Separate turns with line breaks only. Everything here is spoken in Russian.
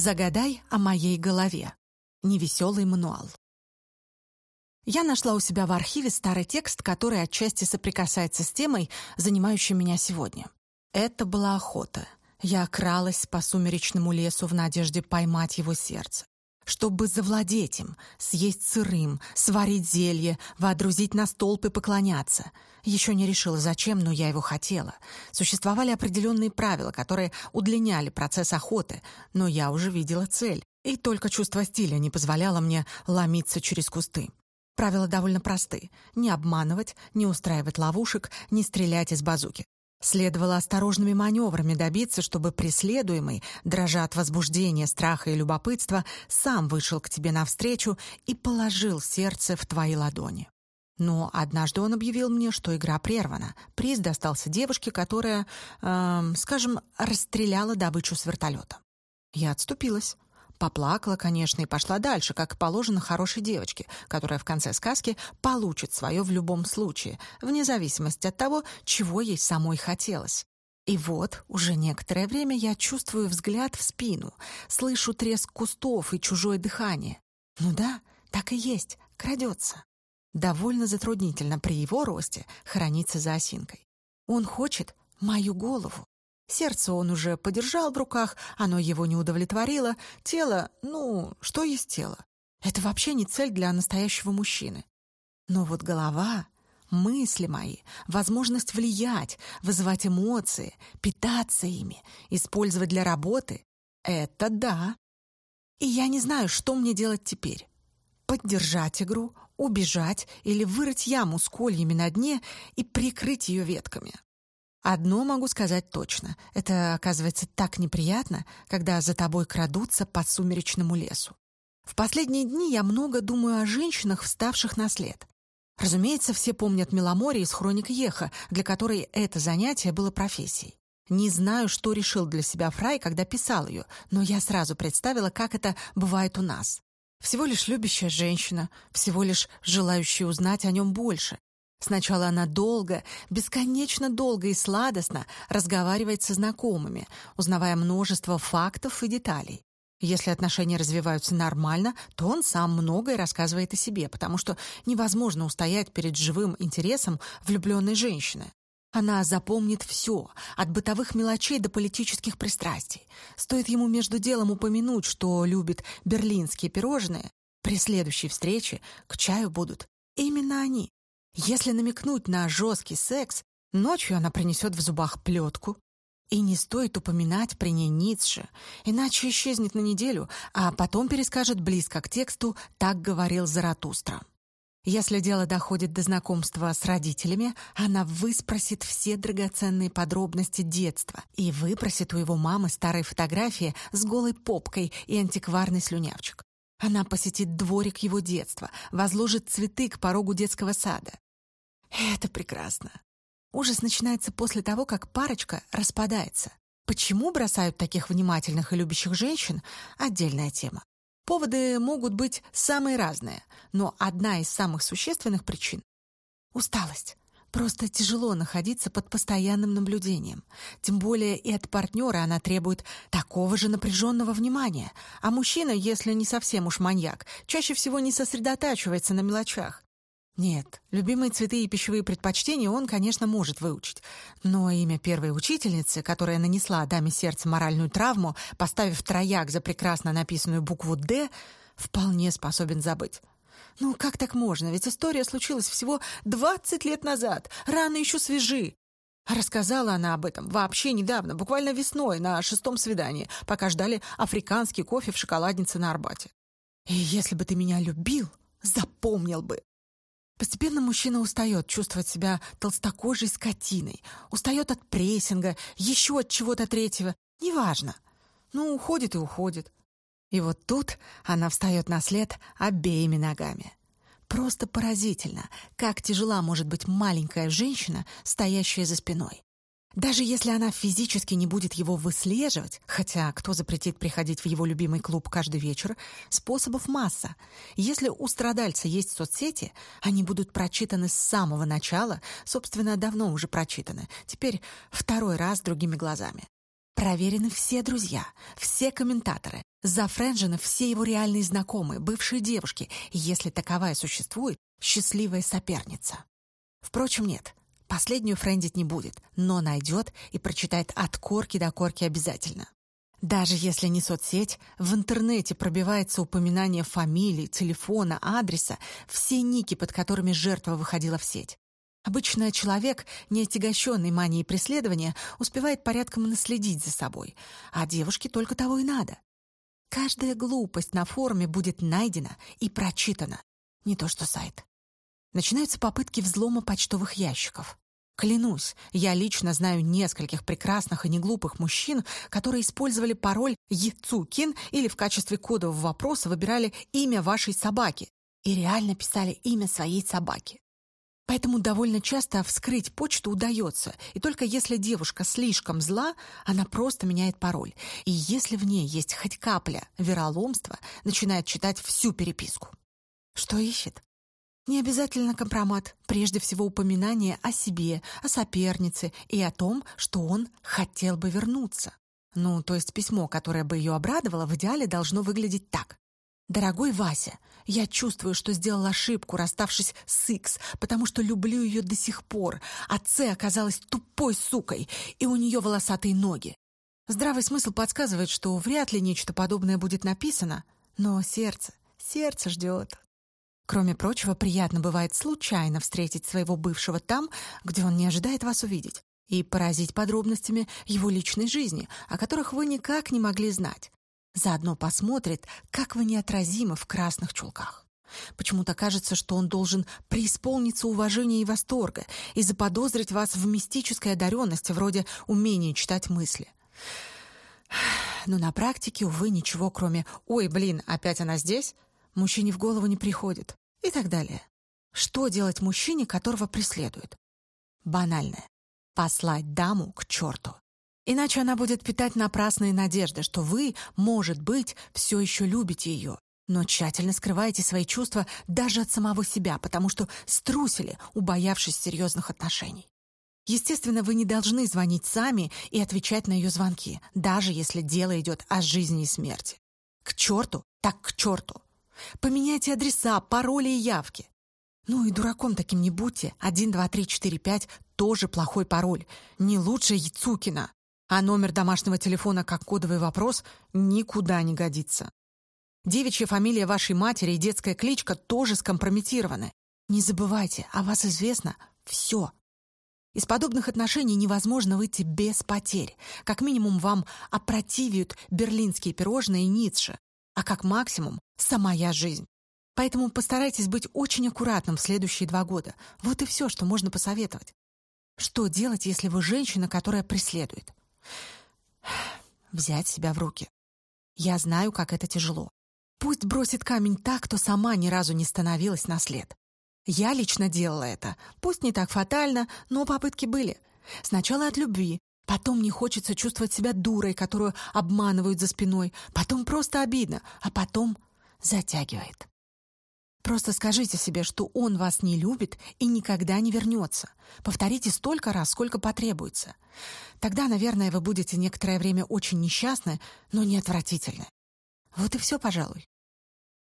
Загадай о моей голове. Невеселый мануал. Я нашла у себя в архиве старый текст, который отчасти соприкасается с темой, занимающей меня сегодня. Это была охота. Я кралась по сумеречному лесу в надежде поймать его сердце чтобы завладеть им, съесть сырым, сварить зелье, водрузить на столб и поклоняться. Еще не решила, зачем, но я его хотела. Существовали определенные правила, которые удлиняли процесс охоты, но я уже видела цель, и только чувство стиля не позволяло мне ломиться через кусты. Правила довольно просты. Не обманывать, не устраивать ловушек, не стрелять из базуки. Следовало осторожными маневрами добиться, чтобы преследуемый, дрожа от возбуждения, страха и любопытства, сам вышел к тебе навстречу и положил сердце в твои ладони. Но однажды он объявил мне, что игра прервана. Приз достался девушке, которая, э, скажем, расстреляла добычу с вертолета. Я отступилась. Поплакала, конечно, и пошла дальше, как положено хорошей девочке, которая в конце сказки получит свое в любом случае, вне зависимости от того, чего ей самой хотелось. И вот уже некоторое время я чувствую взгляд в спину, слышу треск кустов и чужое дыхание. Ну да, так и есть, крадется. Довольно затруднительно при его росте храниться за осинкой. Он хочет мою голову. Сердце он уже подержал в руках, оно его не удовлетворило. Тело, ну, что есть тело? Это вообще не цель для настоящего мужчины. Но вот голова, мысли мои, возможность влиять, вызывать эмоции, питаться ими, использовать для работы — это да. И я не знаю, что мне делать теперь. Поддержать игру, убежать или вырыть яму с кольями на дне и прикрыть ее ветками. Одно могу сказать точно. Это, оказывается, так неприятно, когда за тобой крадутся по сумеречному лесу. В последние дни я много думаю о женщинах, вставших на след. Разумеется, все помнят Меломори из «Хроник Еха», для которой это занятие было профессией. Не знаю, что решил для себя Фрай, когда писал ее, но я сразу представила, как это бывает у нас. Всего лишь любящая женщина, всего лишь желающая узнать о нем больше, Сначала она долго, бесконечно долго и сладостно разговаривает со знакомыми, узнавая множество фактов и деталей. Если отношения развиваются нормально, то он сам многое рассказывает о себе, потому что невозможно устоять перед живым интересом влюбленной женщины. Она запомнит все, от бытовых мелочей до политических пристрастий. Стоит ему между делом упомянуть, что любит берлинские пирожные, при следующей встрече к чаю будут именно они. Если намекнуть на жесткий секс, ночью она принесет в зубах плетку. И не стоит упоминать при ней Ницше, иначе исчезнет на неделю, а потом перескажет близко к тексту «Так говорил Заратустра». Если дело доходит до знакомства с родителями, она выспросит все драгоценные подробности детства и выпросит у его мамы старые фотографии с голой попкой и антикварный слюнявчик. Она посетит дворик его детства, возложит цветы к порогу детского сада. Это прекрасно. Ужас начинается после того, как парочка распадается. Почему бросают таких внимательных и любящих женщин – отдельная тема. Поводы могут быть самые разные, но одна из самых существенных причин – усталость. Просто тяжело находиться под постоянным наблюдением. Тем более и от партнера она требует такого же напряженного внимания. А мужчина, если не совсем уж маньяк, чаще всего не сосредотачивается на мелочах. Нет, любимые цветы и пищевые предпочтения он, конечно, может выучить. Но имя первой учительницы, которая нанесла даме сердца моральную травму, поставив трояк за прекрасно написанную букву «Д», вполне способен забыть. Ну, как так можно? Ведь история случилась всего 20 лет назад. Раны еще свежи. рассказала она об этом вообще недавно, буквально весной, на шестом свидании, пока ждали африканский кофе в шоколаднице на Арбате. И если бы ты меня любил, запомнил бы. Постепенно мужчина устает чувствовать себя толстокожей скотиной, устает от прессинга, еще от чего-то третьего, неважно. Ну, уходит и уходит. И вот тут она встает на след обеими ногами. Просто поразительно, как тяжела может быть маленькая женщина, стоящая за спиной. Даже если она физически не будет его выслеживать, хотя кто запретит приходить в его любимый клуб каждый вечер, способов масса. Если у страдальца есть соцсети, они будут прочитаны с самого начала, собственно, давно уже прочитаны, теперь второй раз другими глазами. Проверены все друзья, все комментаторы, зафренжены все его реальные знакомые, бывшие девушки, если таковая существует, счастливая соперница. Впрочем, нет, последнюю френдить не будет, но найдет и прочитает от корки до корки обязательно. Даже если не соцсеть, в интернете пробивается упоминание фамилии, телефона, адреса, все ники, под которыми жертва выходила в сеть. Обычно человек, не отягощенный манией преследования, успевает порядком наследить за собой, а девушке только того и надо. Каждая глупость на форуме будет найдена и прочитана. Не то что сайт. Начинаются попытки взлома почтовых ящиков. Клянусь, я лично знаю нескольких прекрасных и неглупых мужчин, которые использовали пароль «Яцукин» или в качестве кодового вопроса выбирали имя вашей собаки и реально писали имя своей собаки. Поэтому довольно часто вскрыть почту удается, и только если девушка слишком зла, она просто меняет пароль. И если в ней есть хоть капля вероломства, начинает читать всю переписку. Что ищет? Не обязательно компромат, прежде всего упоминание о себе, о сопернице и о том, что он хотел бы вернуться. Ну, то есть письмо, которое бы ее обрадовало, в идеале должно выглядеть так. «Дорогой Вася, я чувствую, что сделал ошибку, расставшись с Икс, потому что люблю ее до сих пор, а Ц оказалась тупой сукой, и у нее волосатые ноги. Здравый смысл подсказывает, что вряд ли нечто подобное будет написано, но сердце, сердце ждет. Кроме прочего, приятно бывает случайно встретить своего бывшего там, где он не ожидает вас увидеть, и поразить подробностями его личной жизни, о которых вы никак не могли знать. Заодно посмотрит, как вы неотразимы в красных чулках. Почему-то кажется, что он должен преисполниться уважения и восторга и заподозрить вас в мистической одаренности, вроде умения читать мысли. Но на практике, увы, ничего, кроме «Ой, блин, опять она здесь?» мужчине в голову не приходит и так далее. Что делать мужчине, которого преследуют? Банальное. Послать даму к черту. Иначе она будет питать напрасные надежды, что вы, может быть, все еще любите ее, но тщательно скрываете свои чувства даже от самого себя, потому что струсили, убоявшись серьезных отношений. Естественно, вы не должны звонить сами и отвечать на ее звонки, даже если дело идет о жизни и смерти. К черту, так к черту. Поменяйте адреса, пароли и явки. Ну и дураком таким не будьте. 1, 2, 3, 4, 5 — тоже плохой пароль. Не лучше Яцукина. А номер домашнего телефона как кодовый вопрос никуда не годится. Девичья фамилия вашей матери и детская кличка тоже скомпрометированы. Не забывайте, о вас известно все. Из подобных отношений невозможно выйти без потерь. Как минимум вам опротивят берлинские пирожные и Ницше, а как максимум сама я жизнь. Поэтому постарайтесь быть очень аккуратным в следующие два года. Вот и все, что можно посоветовать. Что делать, если вы женщина, которая преследует? Взять себя в руки. Я знаю, как это тяжело. Пусть бросит камень так, кто сама ни разу не становилась на след. Я лично делала это. Пусть не так фатально, но попытки были. Сначала от любви, Потом не хочется чувствовать себя дурой, которую обманывают за спиной. Потом просто обидно, а потом затягивает. Просто скажите себе, что он вас не любит и никогда не вернется. Повторите столько раз, сколько потребуется. Тогда, наверное, вы будете некоторое время очень несчастны, но не отвратительны. Вот и все, пожалуй.